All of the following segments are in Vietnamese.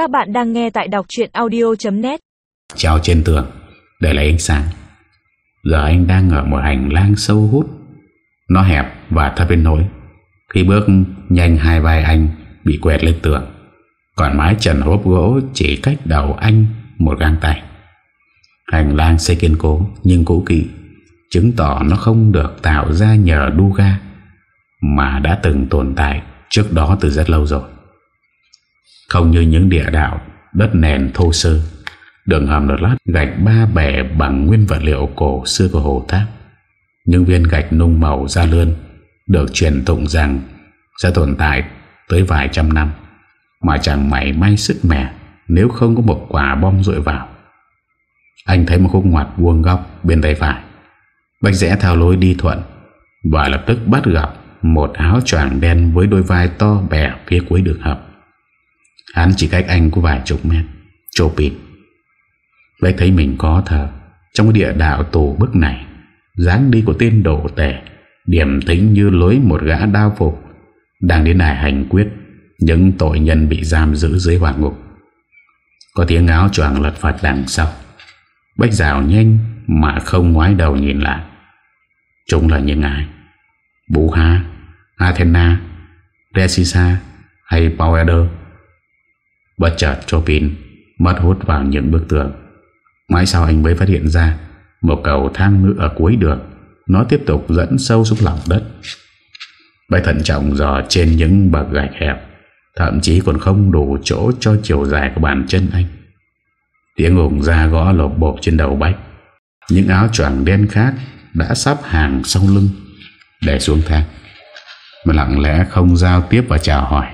Các bạn đang nghe tại đọc chuyện audio.net Treo trên tường, Để lấy ánh sáng. Giờ anh đang ở một hành lang sâu hút. Nó hẹp và thấp bên nối Khi bước nhanh hai vai anh Bị quẹt lên tường, Còn mái trần hốp gỗ Chỉ cách đầu anh một gang tay. Hành lang xây kiên cố Nhưng cũ kỹ, Chứng tỏ nó không được tạo ra nhờ đu ga Mà đã từng tồn tại Trước đó từ rất lâu rồi. Không như những địa đạo, Đất nền thô sơ. Đường hầm được lát gạch ba bẻ Bằng nguyên vật liệu cổ xưa của hồ tháp. Những viên gạch nung màu da lươn Được truyền tụng rằng Sẽ tồn tại tới vài trăm năm, Mà chẳng mảy may sức mẻ Nếu không có một quả bom rội vào. Anh thấy một khúc ngoặt vuông góc Bên tay phải. Bách rẽ theo lối đi thuận Và lập tức bắt gặp Một áo choàng đen với đôi vai to bè Phía cuối đường hầm. Hắn chỉ cách anh có vài chục mét, Chô pịt. Bách thấy mình có thờ Trong cái địa đạo tù bức này, dáng đi của tên đổ tẻ Điểm tính như lối một gã đao phục, Đang đến này hành quyết, Những tội nhân bị giam giữ dưới hỏa ngục. Có tiếng áo choàng lật phật đằng sau. Bách rào nhanh Mà không ngoái đầu nhìn lại. Chúng là những ai? Bú Ha Athena Resisa Hay Powder Bất chợt Chopin Mất hút vào những bức tường. Mãi sau anh mới phát hiện ra, Một cầu thang nữa ở cuối đường, Nó tiếp tục dẫn sâu xuống lòng đất. Bách thận trọng dò trên những bậc gạch hẹp, Thậm chí còn không đủ chỗ cho chiều dài của bàn chân anh. Tiếng ủng ra gõ lột bột trên đầu Bách. Những áo choàng đen khác Đã sắp hàng sau lưng Để xuống thang. Mà lặng lẽ không giao tiếp và chào hỏi.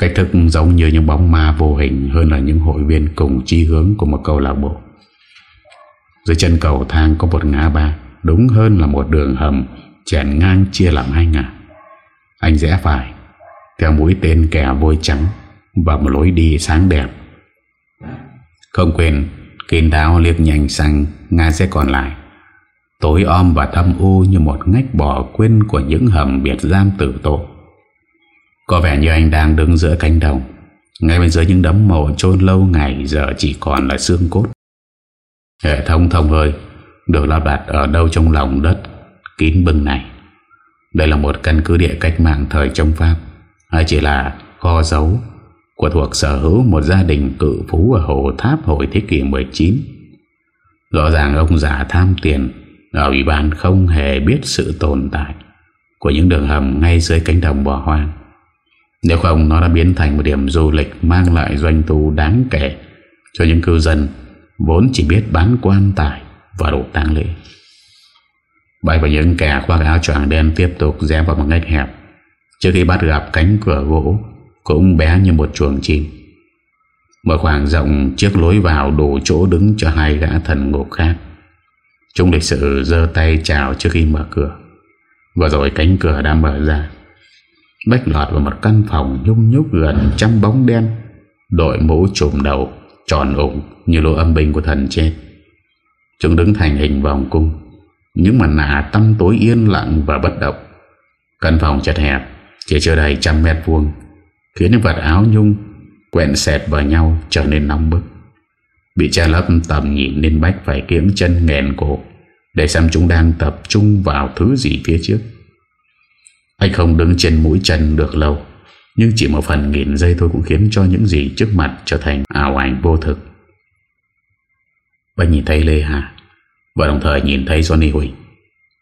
Cách thức giống như những bóng ma vô hình Hơn là những hội viên cùng chi hướng của một câu lạc bộ. Dưới chân cầu thang có một ngã ba, Đúng hơn là một đường hầm, Chèn ngang chia làm hai ngã. Anh rẽ phải, Theo mũi tên kẻ vôi trắng, Và một lối đi sáng đẹp. Không quên, Kín đáo liếc nhanh sang ngã sẽ còn lại. Tối om và thâm u như một ngách bỏ quên của những hầm biệt giam tử tội có vẻ như anh đang đứng giữa cánh đồng. Ngay bên dưới những đấm mồ chôn lâu ngày, Giờ chỉ còn là xương cốt. Hệ thống thông hơi Được lắp đặt ở đâu trong lòng đất, Kín bưng này. Đây là một căn cứ địa cách mạng thời trong Pháp, Hay chỉ là kho dấu Của thuộc sở hữu một gia đình cự phú Ở Hồ Tháp hồi thế kỷ 19 Rõ ràng ông già tham tiền Ở Ủy ban không hề biết sự tồn tại Của những đường hầm ngay dưới cánh đồng bỏ hoang nếu không, nó đã biến thành một điểm du lịch Mang lại doanh thu đáng kể Cho những cư dân Vốn chỉ biết bán quan tài Và đồ tang lễ. Bảy và những kẻ khoác áo choàng đen Tiếp tục rẽ vào một ngách hẹp. Trước khi bắt gặp cánh cửa gỗ, Cũng bé như một chuồng chim. Một khoảng rộng Trước lối vào đủ chỗ đứng Cho hai gã thần ngục khác. Chúng lịch sự dơ tay chào trước khi mở cửa. Và rồi cánh cửa đã mở ra. Bách lọt vào một căn phòng nhung nhúc gần trăm bóng đen. Đội mũ trùm đầu, Tròn ủng như lỗ âm binh của thần chết Chúng đứng thành hình vòng cung. Những mặt nạ tăm tối yên lặng và bất động. Căn phòng chật hẹp Chỉ chưa đầy trăm mét vuông, Khiến những vật áo nhung Quẹn xẹt vào nhau trở nên nóng bức. Bị cha lấp tầm nhìn nên Bách phải kiếm chân nghẹn cổ Để xem chúng đang tập trung vào thứ gì phía trước anh không đứng trên mũi chân được lâu, Nhưng chỉ một phần nghìn giây thôi cũng khiến cho những gì trước mặt trở thành ảo ảnh vô thực. Bách nhìn thấy Lê Hà, Và đồng thời nhìn thấy Johnny Huỳnh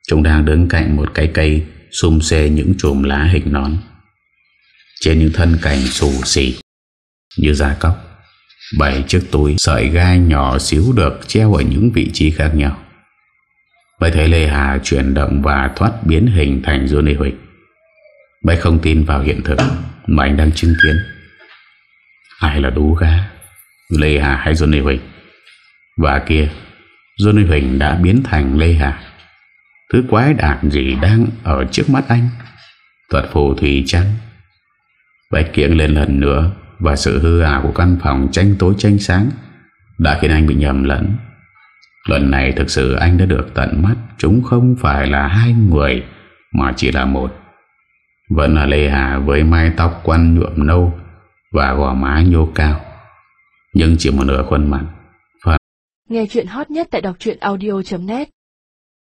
Chúng đang đứng cạnh một cái cây Xung xê những chùm lá hình nón. Trên những thân cành xù xì Như da cóc, Bảy chiếc túi sợi gai nhỏ xíu được treo ở những vị trí khác nhau. Vậy thấy Lê Hà chuyển động và thoát biến hình thành Johnny Huỳnh Bách không tin vào hiện thực Mà anh đang chứng kiến. Ai là đú gá? Lê Hà hay Johnny Huỳnh? Và kia, Johnny Huỳnh đã biến thành Lê Hà. Thứ quái đạn gì đang ở trước mắt anh? Thuật phù thủy trắng. Bách kiện lên lần nữa Và sự hư ảo của căn phòng tranh tối tranh sáng Đã khiến anh bị nhầm lẫn. Lần này thực sự anh đã được tận mắt, Chúng không phải là hai người Mà chỉ là một vẫn là Lê Hà với mái tóc quăn nhuộm nâu Và gò má nhô cao, Nhưng chỉ một nửa khuôn mặt. Phần... Nghe chuyện hot nhất tại đọc audio.net